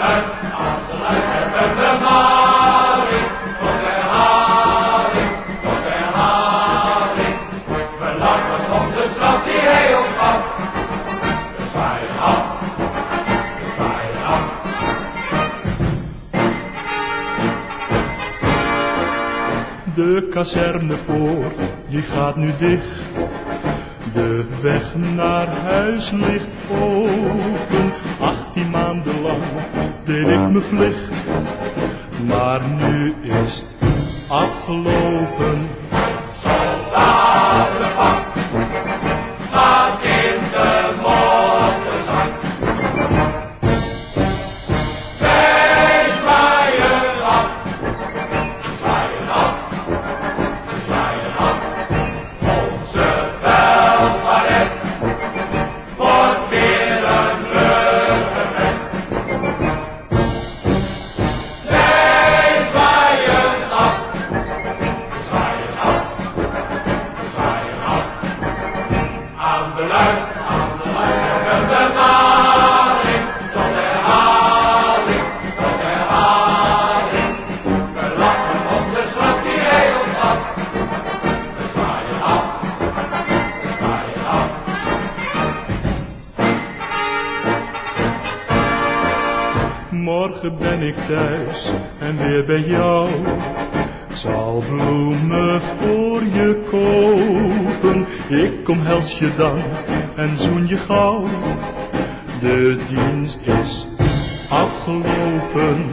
Uit, achteruit, de een bemaling. Tot herhaling, tot herhaling. We lappen op de straat die hij ons had. We af, we zwaaien af. De kazernepoort, die gaat nu dicht. De weg naar huis ligt open. Achttien maanden lang deed ik mijn plicht. Maar nu is het afgelopen. Soldatenpak De luid, aan we maling, tot herhaling, tot herhaling. We lachen om de slag die hij ons had. We zwaaien af, we zwaaien af. Morgen ben ik thuis en weer bij jou. Zal bloemen voor je. Ik omhels je dan en zoen je gauw. De dienst is afgelopen.